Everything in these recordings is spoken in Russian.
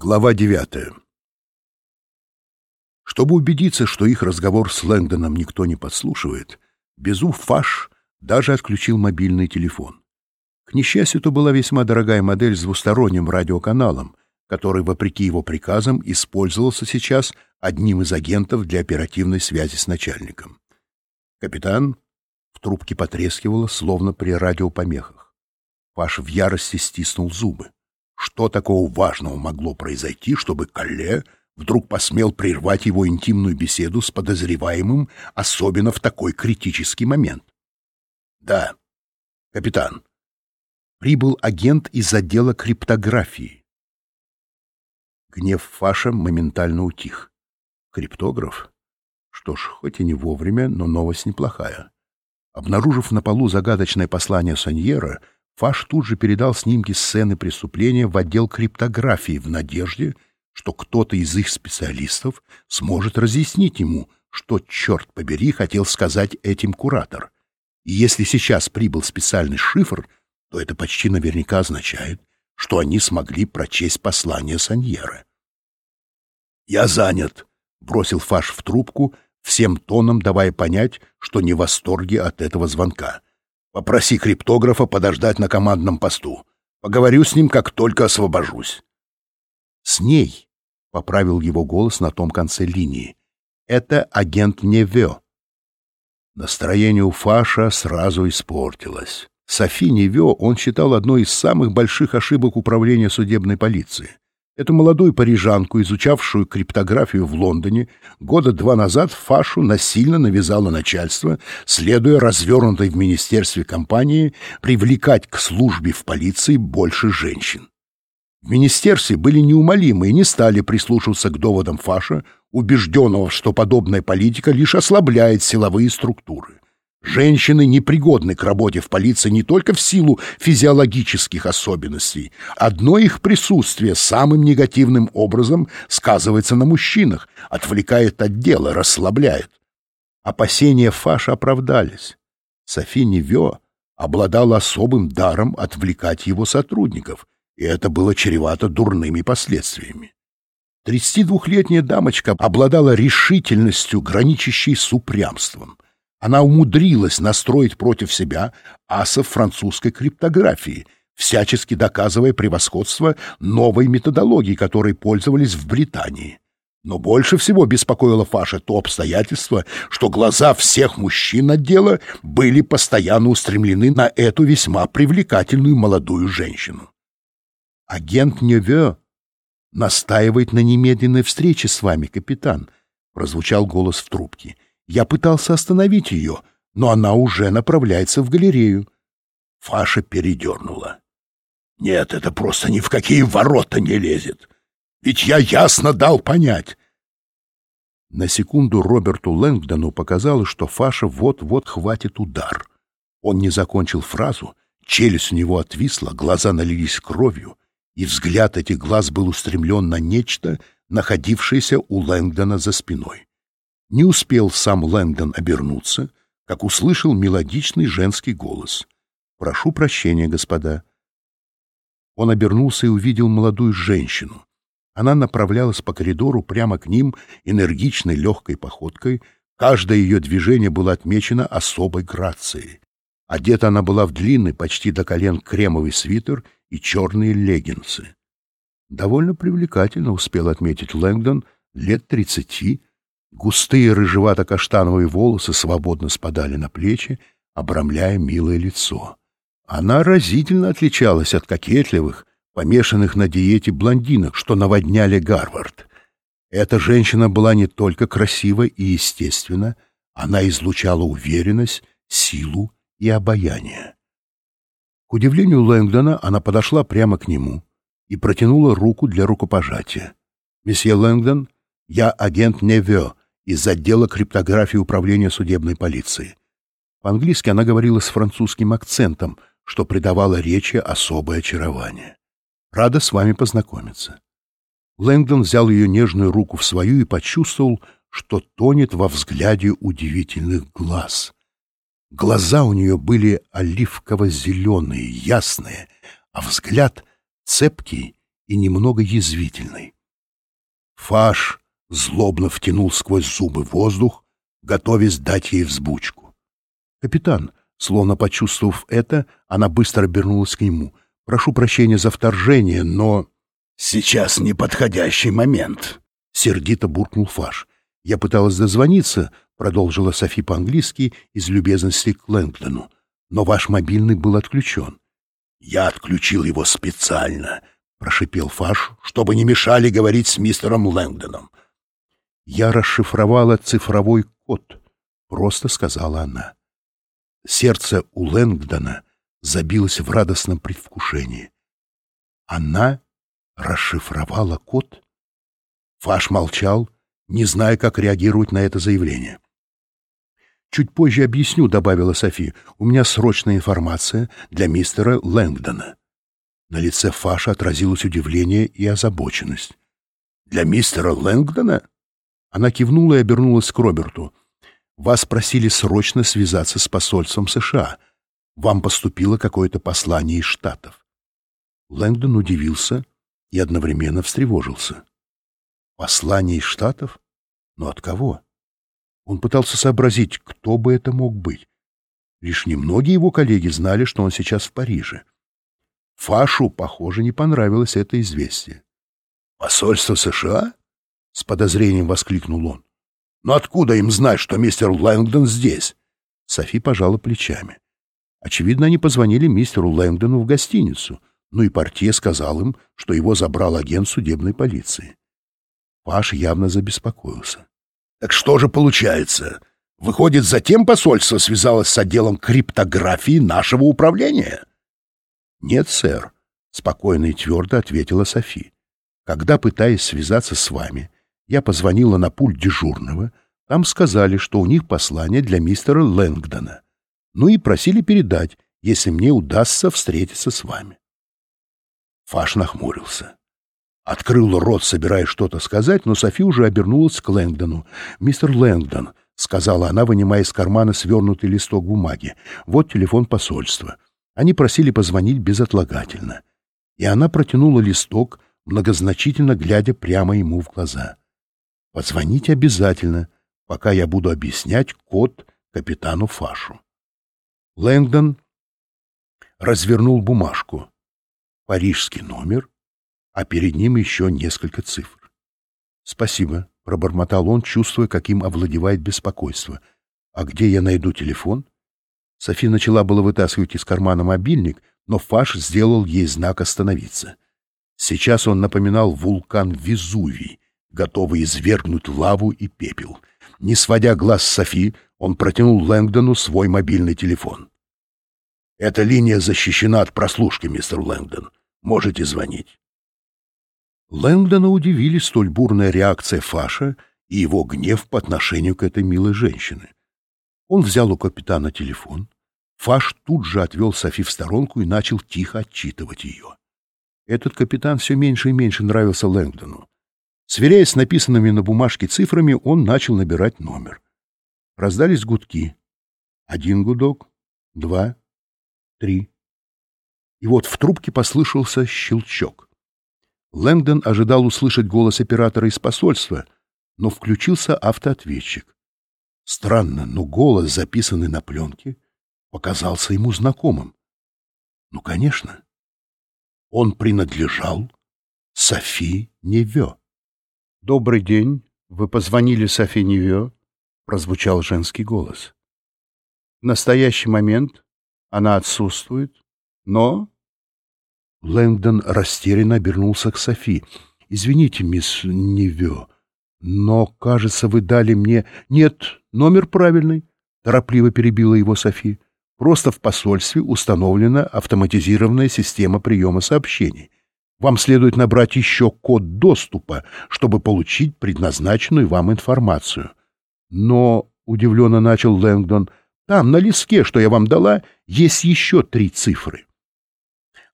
Глава девятая. Чтобы убедиться, что их разговор с Лэнгдоном никто не подслушивает, Безу Фаш даже отключил мобильный телефон. К несчастью, это была весьма дорогая модель с двусторонним радиоканалом, который, вопреки его приказам, использовался сейчас одним из агентов для оперативной связи с начальником. «Капитан?» В трубке потрескивало, словно при радиопомехах. Фаш в ярости стиснул зубы. Что такого важного могло произойти, чтобы Калле вдруг посмел прервать его интимную беседу с подозреваемым, особенно в такой критический момент? Да, капитан. Прибыл агент из отдела криптографии. Гнев Фаша моментально утих. Криптограф? Что ж, хоть и не вовремя, но новость неплохая. Обнаружив на полу загадочное послание Саньера, Фаш тут же передал снимки сцены преступления в отдел криптографии в надежде, что кто-то из их специалистов сможет разъяснить ему, что, черт побери, хотел сказать этим куратор. И если сейчас прибыл специальный шифр, то это почти наверняка означает, что они смогли прочесть послание Саньера. «Я занят», — бросил Фаш в трубку, всем тоном давая понять, что не в восторге от этого звонка. Попроси криптографа подождать на командном посту. Поговорю с ним, как только освобожусь. — С ней, — поправил его голос на том конце линии. — Это агент Неве. Настроение у Фаша сразу испортилось. Софи Неве он считал одной из самых больших ошибок управления судебной полиции. Эту молодую парижанку, изучавшую криптографию в Лондоне, года два назад Фашу насильно навязало начальство, следуя развернутой в министерстве компании привлекать к службе в полиции больше женщин. В министерстве были неумолимы и не стали прислушиваться к доводам Фаша, убежденного, что подобная политика лишь ослабляет силовые структуры. Женщины непригодны к работе в полиции не только в силу физиологических особенностей. Одно их присутствие самым негативным образом сказывается на мужчинах, отвлекает от дела, расслабляет. Опасения Фаша оправдались. Софи Невё обладала особым даром отвлекать его сотрудников, и это было чревато дурными последствиями. 32-летняя дамочка обладала решительностью, граничащей с упрямством — она умудрилась настроить против себя асов французской криптографии, всячески доказывая превосходство новой методологии, которой пользовались в Британии. Но больше всего беспокоило Фаша то обстоятельство, что глаза всех мужчин отдела были постоянно устремлены на эту весьма привлекательную молодую женщину. «Агент Неве настаивает на немедленной встрече с вами, капитан», — прозвучал голос в трубке. Я пытался остановить ее, но она уже направляется в галерею. Фаша передернула. «Нет, это просто ни в какие ворота не лезет. Ведь я ясно дал понять». На секунду Роберту Лэнгдону показалось, что Фаша вот-вот хватит удар. Он не закончил фразу, челюсть у него отвисла, глаза налились кровью, и взгляд этих глаз был устремлен на нечто, находившееся у Лэнгдона за спиной. Не успел сам Лэнгдон обернуться, как услышал мелодичный женский голос. «Прошу прощения, господа». Он обернулся и увидел молодую женщину. Она направлялась по коридору прямо к ним энергичной легкой походкой. Каждое ее движение было отмечено особой грацией. Одета она была в длинный, почти до колен кремовый свитер и черные леггинсы. Довольно привлекательно, успел отметить Лэнгдон, лет тридцати, Густые рыжевато-каштановые волосы свободно спадали на плечи, обрамляя милое лицо. Она разительно отличалась от кокетливых, помешанных на диете блондинок, что наводняли Гарвард. Эта женщина была не только красива и естественна, она излучала уверенность, силу и обаяние. К удивлению Лэнгдона, она подошла прямо к нему и протянула руку для рукопожатия. «Месье Лэнгдон, я агент Неве, из отдела криптографии управления судебной полиции. По-английски она говорила с французским акцентом, что придавало речи особое очарование. Рада с вами познакомиться. Лэнгдон взял ее нежную руку в свою и почувствовал, что тонет во взгляде удивительных глаз. Глаза у нее были оливково-зеленые, ясные, а взгляд цепкий и немного язвительной. Фаш злобно втянул сквозь зубы воздух, готовясь дать ей взбучку. «Капитан», словно почувствовав это, она быстро обернулась к нему. «Прошу прощения за вторжение, но...» «Сейчас неподходящий момент», — сердито буркнул Фаш. «Я пыталась дозвониться», — продолжила Софи по-английски из любезности к Лэнгдону. «Но ваш мобильный был отключен». «Я отключил его специально», — прошипел Фаш, «чтобы не мешали говорить с мистером Лэнгдоном. «Я расшифровала цифровой код», — просто сказала она. Сердце у Лэнгдона забилось в радостном предвкушении. Она расшифровала код? Фаш молчал, не зная, как реагировать на это заявление. «Чуть позже объясню», — добавила Софи. «У меня срочная информация для мистера Лэнгдона». На лице Фаша отразилось удивление и озабоченность. «Для мистера Лэнгдона?» Она кивнула и обернулась к Роберту. «Вас просили срочно связаться с посольством США. Вам поступило какое-то послание из Штатов». Лэнгдон удивился и одновременно встревожился. «Послание из Штатов? Но от кого?» Он пытался сообразить, кто бы это мог быть. Лишь немногие его коллеги знали, что он сейчас в Париже. Фашу, похоже, не понравилось это известие. «Посольство США?» С подозрением воскликнул он. «Но откуда им знать, что мистер Лэнгдон здесь?» Софи пожала плечами. Очевидно, они позвонили мистеру Лэнгдону в гостиницу, ну и портье сказал им, что его забрал агент судебной полиции. Паш явно забеспокоился. «Так что же получается? Выходит, затем посольство связалось с отделом криптографии нашего управления?» «Нет, сэр», — спокойно и твердо ответила Софи. «Когда, пытаясь связаться с вами, я позвонила на пульт дежурного. Там сказали, что у них послание для мистера Лэнгдона. Ну и просили передать, если мне удастся встретиться с вами. Фаш нахмурился. Открыл рот, собираясь что-то сказать, но Софи уже обернулась к Лэнгдону. «Мистер Лэнгдон», — сказала она, вынимая из кармана свернутый листок бумаги, — «вот телефон посольства. Они просили позвонить безотлагательно». И она протянула листок, многозначительно глядя прямо ему в глаза. Позвоните обязательно, пока я буду объяснять код капитану Фашу. Лэнгдон развернул бумажку. Парижский номер, а перед ним еще несколько цифр. «Спасибо», — пробормотал он, чувствуя, каким овладевает беспокойство. «А где я найду телефон?» Софи начала было вытаскивать из кармана мобильник, но Фаш сделал ей знак остановиться. Сейчас он напоминал вулкан Везувий, готовый извергнуть лаву и пепел. Не сводя глаз с Софи, он протянул Лэнгдону свой мобильный телефон. «Эта линия защищена от прослушки, мистер Лэнгдон. Можете звонить». Лэнгдона удивили столь бурная реакция Фаша и его гнев по отношению к этой милой женщине. Он взял у капитана телефон. Фаш тут же отвел Софи в сторонку и начал тихо отчитывать ее. Этот капитан все меньше и меньше нравился Лэнгдону. Сверяясь с написанными на бумажке цифрами, он начал набирать номер. Раздались гудки. Один гудок, два, три. И вот в трубке послышался щелчок. Лэнгдон ожидал услышать голос оператора из посольства, но включился автоответчик. Странно, но голос, записанный на пленке, показался ему знакомым. Ну, конечно. Он принадлежал Софи Неве. «Добрый день. Вы позвонили Софи Неве?» — прозвучал женский голос. «В настоящий момент она отсутствует, но...» Лэнгдон растерянно обернулся к Софи. «Извините, мисс Неве, но, кажется, вы дали мне...» «Нет, номер правильный», — торопливо перебила его Софи. «Просто в посольстве установлена автоматизированная система приема сообщений. Вам следует набрать еще код доступа, чтобы получить предназначенную вам информацию. Но, — удивленно начал Лэнгдон, — там, на листке, что я вам дала, есть еще три цифры.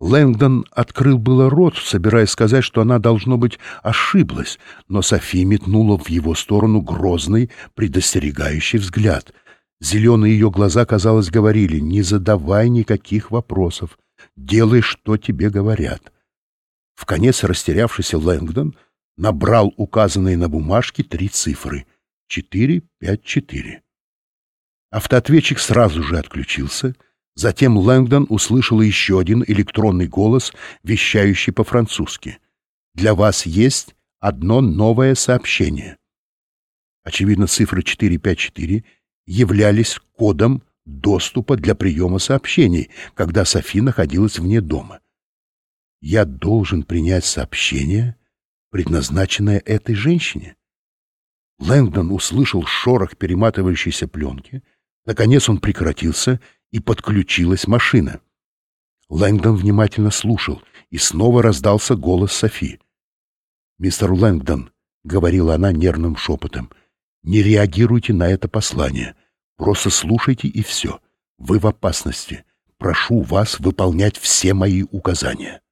Лэнгдон открыл было рот, собираясь сказать, что она, должно быть, ошиблась, но Софи метнула в его сторону грозный, предостерегающий взгляд. Зеленые ее глаза, казалось, говорили, «Не задавай никаких вопросов, делай, что тебе говорят». В конец растерявшийся Лэнгдон набрал указанные на бумажке три цифры — 454. Автоответчик сразу же отключился. Затем Лэнгдон услышал еще один электронный голос, вещающий по-французски. «Для вас есть одно новое сообщение». Очевидно, цифры 454 являлись кодом доступа для приема сообщений, когда Софи находилась вне дома. Я должен принять сообщение, предназначенное этой женщине. Лэнгдон услышал шорох перематывающейся пленки. Наконец он прекратился, и подключилась машина. Лэнгдон внимательно слушал, и снова раздался голос Софи. «Мистер Лэнгдон», — говорила она нервным шепотом, — «не реагируйте на это послание. Просто слушайте и все. Вы в опасности. Прошу вас выполнять все мои указания».